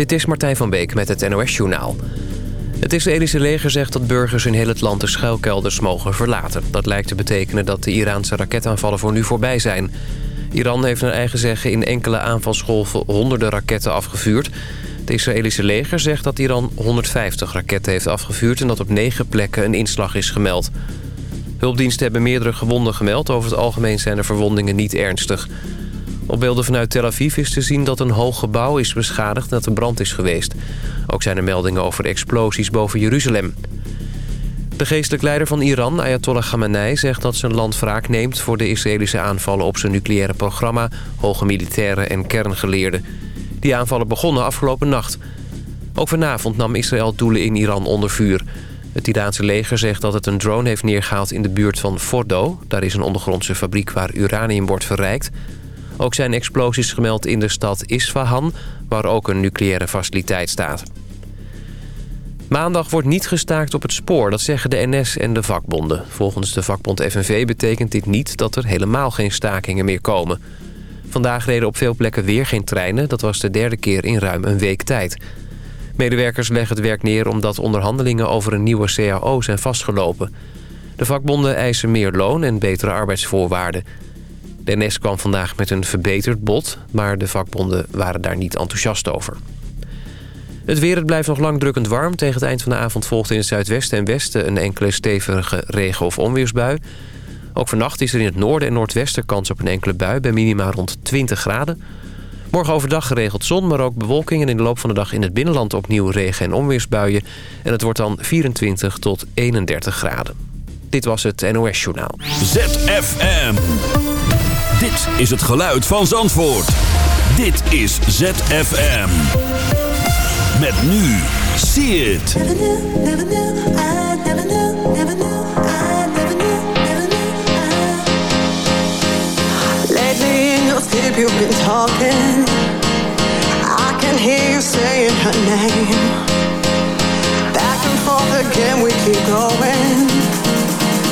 Dit is Martijn van Beek met het NOS-journaal. Het Israëlische leger zegt dat burgers in heel het land de schuilkelders mogen verlaten. Dat lijkt te betekenen dat de Iraanse raketaanvallen voor nu voorbij zijn. Iran heeft naar eigen zeggen in enkele aanvalsgolven honderden raketten afgevuurd. Het Israëlische leger zegt dat Iran 150 raketten heeft afgevuurd... en dat op negen plekken een inslag is gemeld. Hulpdiensten hebben meerdere gewonden gemeld. Over het algemeen zijn de verwondingen niet ernstig. Op beelden vanuit Tel Aviv is te zien dat een hoog gebouw is beschadigd... dat er brand is geweest. Ook zijn er meldingen over explosies boven Jeruzalem. De geestelijk leider van Iran, Ayatollah Khamenei, zegt dat zijn land wraak neemt... voor de Israëlische aanvallen op zijn nucleaire programma... hoge militairen en kerngeleerden. Die aanvallen begonnen afgelopen nacht. Ook vanavond nam Israël doelen in Iran onder vuur. Het Iraanse leger zegt dat het een drone heeft neergehaald in de buurt van Fordo. Daar is een ondergrondse fabriek waar uranium wordt verrijkt. Ook zijn explosies gemeld in de stad Isfahan, waar ook een nucleaire faciliteit staat. Maandag wordt niet gestaakt op het spoor, dat zeggen de NS en de vakbonden. Volgens de vakbond FNV betekent dit niet dat er helemaal geen stakingen meer komen. Vandaag reden op veel plekken weer geen treinen. Dat was de derde keer in ruim een week tijd. Medewerkers leggen het werk neer omdat onderhandelingen over een nieuwe CAO zijn vastgelopen. De vakbonden eisen meer loon en betere arbeidsvoorwaarden. De NS kwam vandaag met een verbeterd bod, maar de vakbonden waren daar niet enthousiast over. Het weer het blijft nog lang drukkend warm. Tegen het eind van de avond volgt in het zuidwesten en westen... een enkele stevige regen- of onweersbui. Ook vannacht is er in het noorden en noordwesten kans op een enkele bui... bij minima rond 20 graden. Morgen overdag geregeld zon, maar ook bewolking... en in de loop van de dag in het binnenland opnieuw regen- en onweersbuien. En het wordt dan 24 tot 31 graden. Dit was het NOS Journaal. ZFM. Dit is het geluid van Zandvoort. Dit is ZFM. Met nu. See it. Lately in your sleep you've been talking I can hear you saying her name Back and forth again we keep going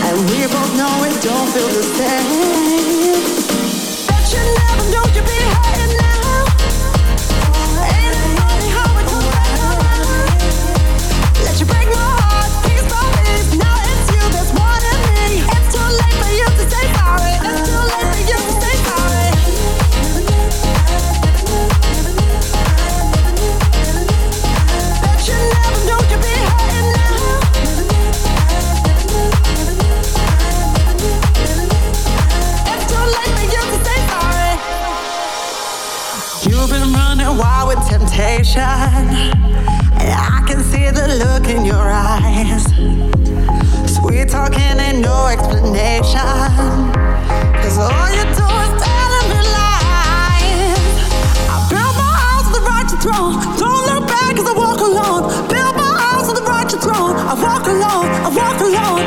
And we both know it don't feel the same And I can see the look in your eyes. Sweet talking ain't no explanation. Cause all you do is telling me lies. I built my house on the righteous throne. Don't look back cause I walk alone. Built my house on the righteous throne. I walk alone, I walk alone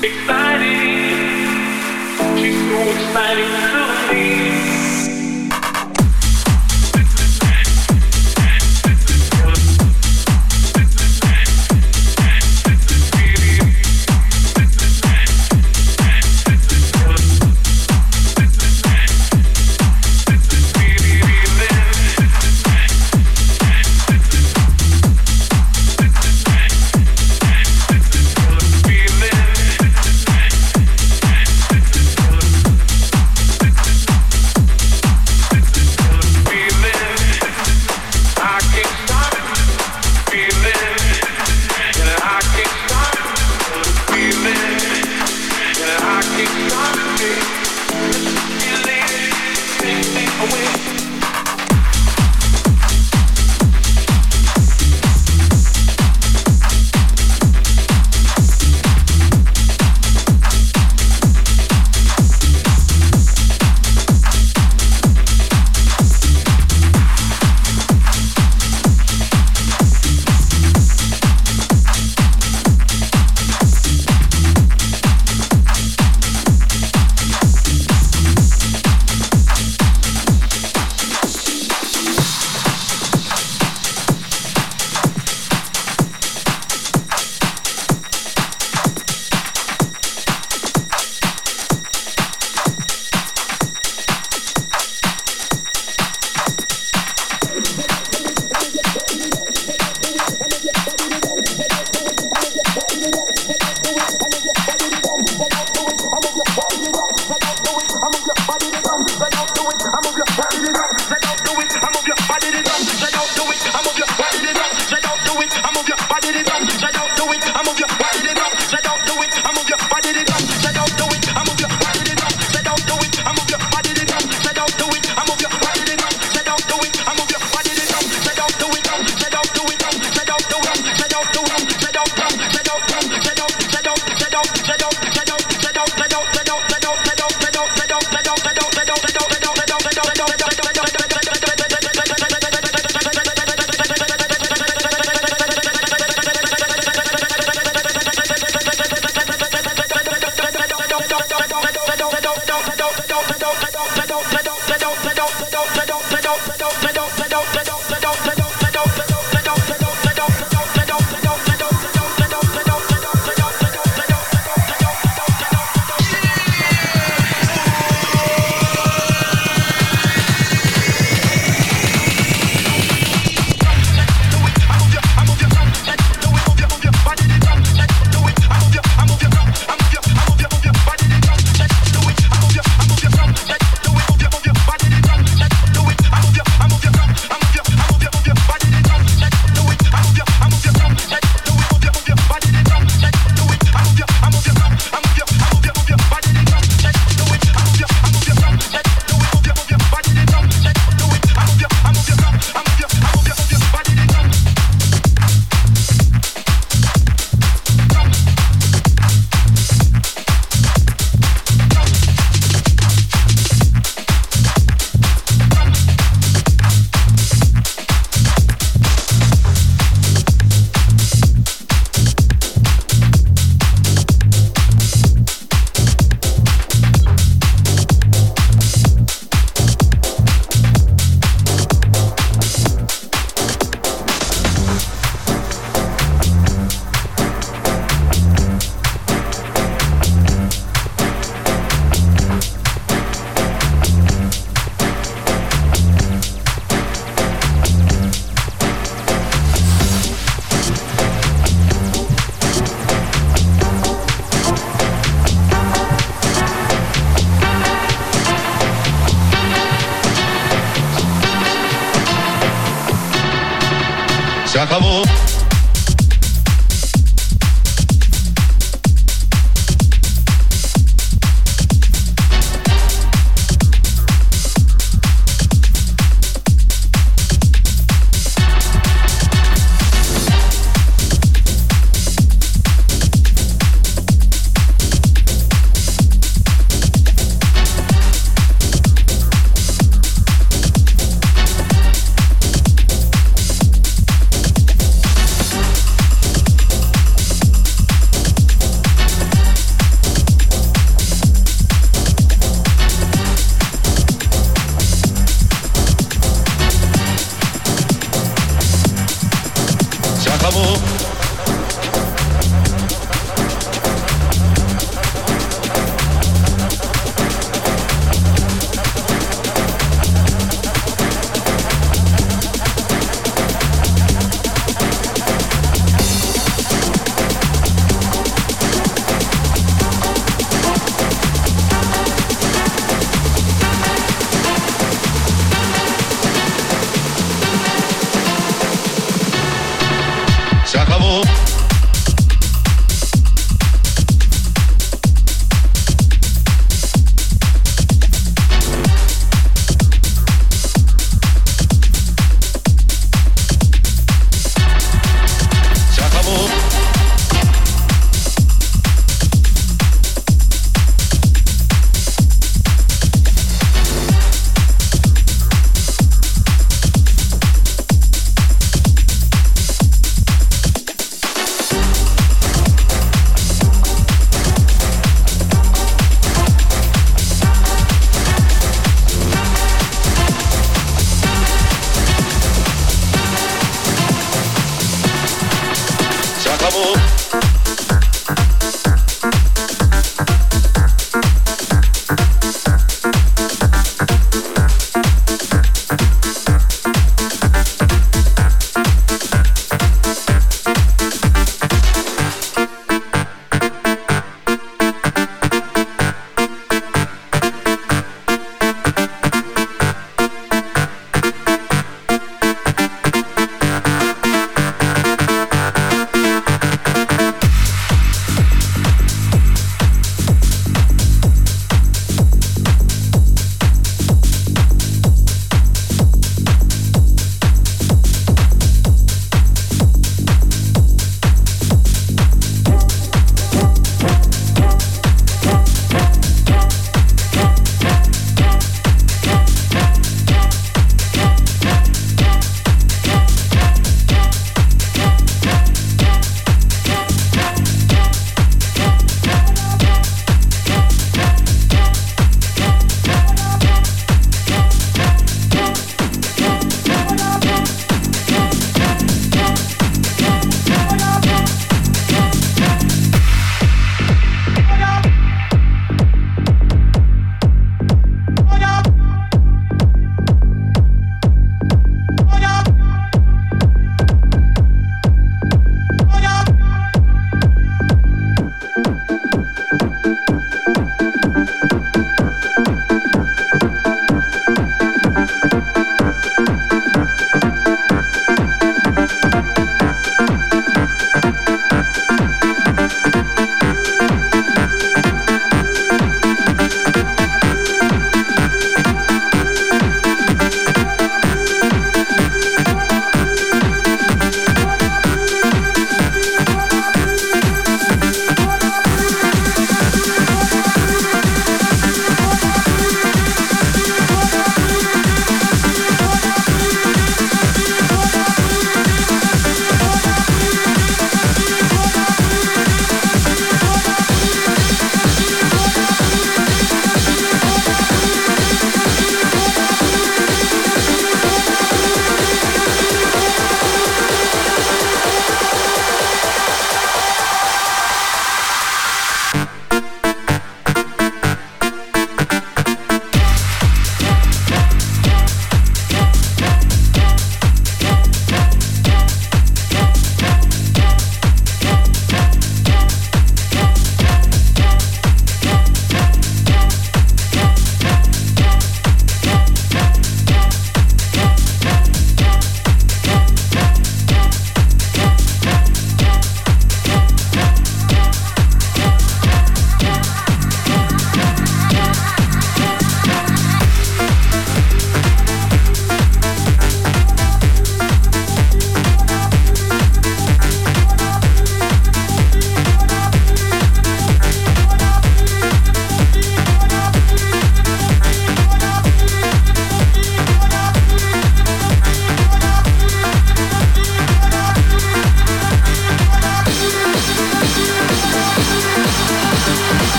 Exciting, she's so exciting to me. Oh.